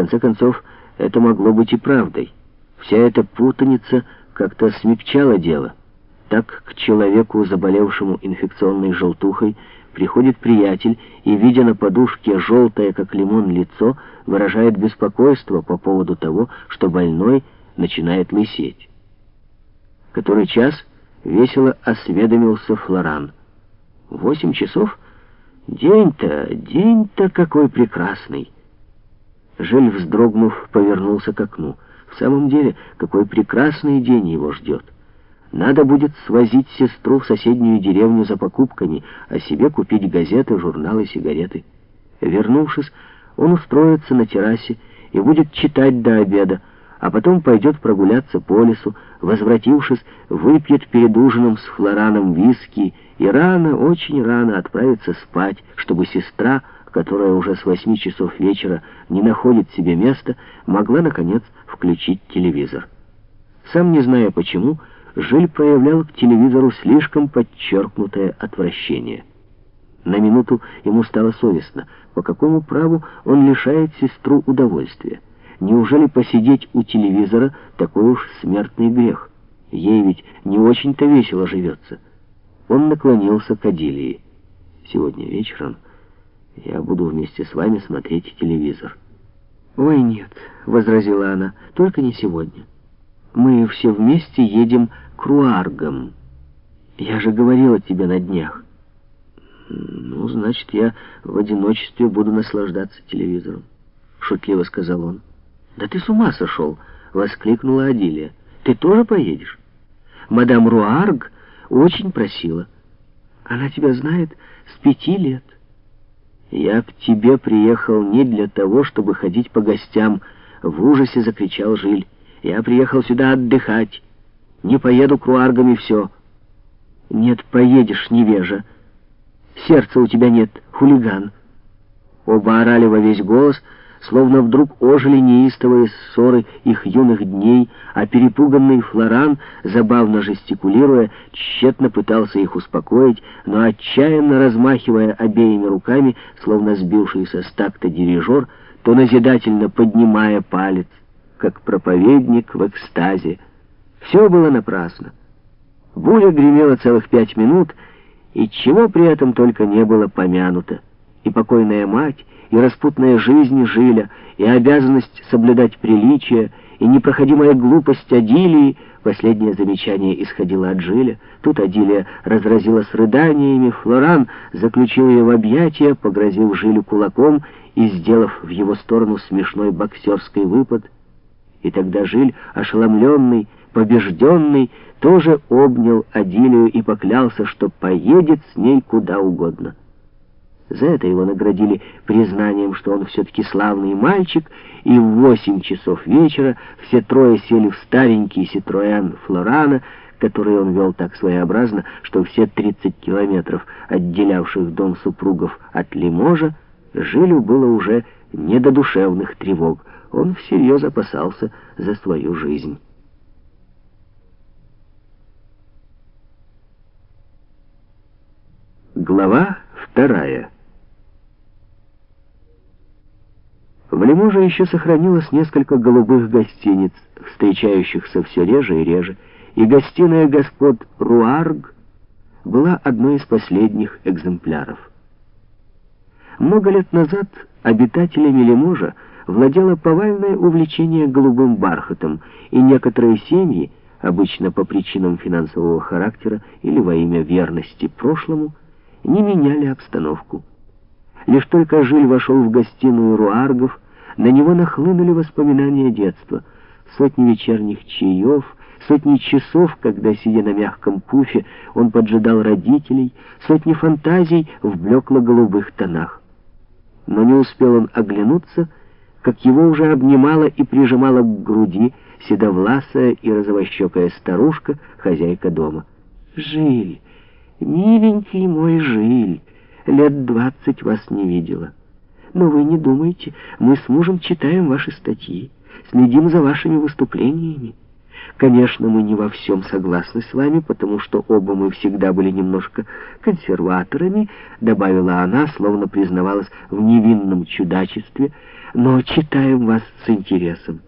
конце концов, это могло быть и правдой. Вся эта путаница как-то смягчала дело. Так к человеку, заболевшему инфекционной желтухой, приходит приятель и, видя на подушке желтое, как лимон, лицо, выражает беспокойство по поводу того, что больной начинает лысеть. Который час весело осведомился Флоран. Восемь часов? День-то, день-то какой прекрасный! Жиль, вздрогнув, повернулся к окну. В самом деле, какой прекрасный день его ждет. Надо будет свозить сестру в соседнюю деревню за покупками, а себе купить газеты, журналы, сигареты. Вернувшись, он устроится на террасе и будет читать до обеда, а потом пойдет прогуляться по лесу, возвратившись, выпьет перед ужином с Флораном виски и рано, очень рано отправится спать, чтобы сестра, которая уже с восьми часов вечера не находит себе места, могла, наконец, включить телевизор. Сам не зная почему, Жиль проявлял к телевизору слишком подчеркнутое отвращение. На минуту ему стало совестно, по какому праву он лишает сестру удовольствия. Неужели посидеть у телевизора такой уж смертный грех? Ей ведь не очень-то весело живется. Он наклонился к Адилии. «Сегодня вечером я буду вместе с вами смотреть телевизор». «Ой, нет», — возразила она, — «только не сегодня». Мы все вместе едем к Руаргам. Я же говорила тебе на днях. Ну, значит, я в одиночестве буду наслаждаться телевизором, шутливо сказал он. Да ты с ума сошел, воскликнула Адилия. Ты тоже поедешь? Мадам Руарг очень просила. Она тебя знает с пяти лет. Я к тебе приехал не для того, чтобы ходить по гостям, в ужасе закричал Жиль. Я приехал сюда отдыхать. Не поеду к руаргам и все. Нет, поедешь, невежа. Сердца у тебя нет, хулиган. Оба орали во весь голос, словно вдруг ожили неистовые ссоры их юных дней, а перепуганный Флоран, забавно жестикулируя, тщетно пытался их успокоить, но отчаянно размахивая обеими руками, словно сбившийся с такта дирижер, то назидательно поднимая палец как проповедник в экстазе. Все было напрасно. Буря гремела целых пять минут, и чего при этом только не было помянуто. И покойная мать, и распутная жизнь Жиля, и обязанность соблюдать приличия, и непроходимая глупость Адилии, последнее замечание исходило от Жиля, тут Адилия разразилась рыданиями, Флоран заключил ее в объятия, погрозил Жилю кулаком и, сделав в его сторону смешной боксерский выпад, и тогда Жиль, ошеломленный, побежденный, тоже обнял Адилию и поклялся, что поедет с ней куда угодно. За это его наградили признанием, что он все-таки славный мальчик, и в восемь часов вечера все трое сели в старенький Ситроэн Флорана, который он вел так своеобразно, что все 30 километров, отделявших дом супругов от Лиможа, Жилю было уже не до душевных тревог он всерьез опасался за свою жизнь. Глава вторая. В Лиможе еще сохранилось несколько голубых гостиниц, встречающихся все реже и реже, и гостиная господ Руарг была одной из последних экземпляров. Много лет назад обитателями Лиможа владело повальное увлечение голубым бархатом, и некоторые семьи, обычно по причинам финансового характера или во имя верности прошлому, не меняли обстановку. Лишь только Жиль вошел в гостиную Руаргов, на него нахлынули воспоминания детства, сотни вечерних чаев, сотни часов, когда, сидя на мягком пуфе, он поджидал родителей, сотни фантазий в блекло-голубых тонах. Но не успел он оглянуться, как его уже обнимала и прижимала к груди седовласая и розовощекая старушка, хозяйка дома. «Жиль, миленький мой Жиль, лет двадцать вас не видела. Но вы не думайте, мы с мужем читаем ваши статьи, следим за вашими выступлениями. Конечно, мы не во всем согласны с вами, потому что оба мы всегда были немножко консерваторами, добавила она, словно признавалась в невинном чудачестве, но читаем вас с интересом.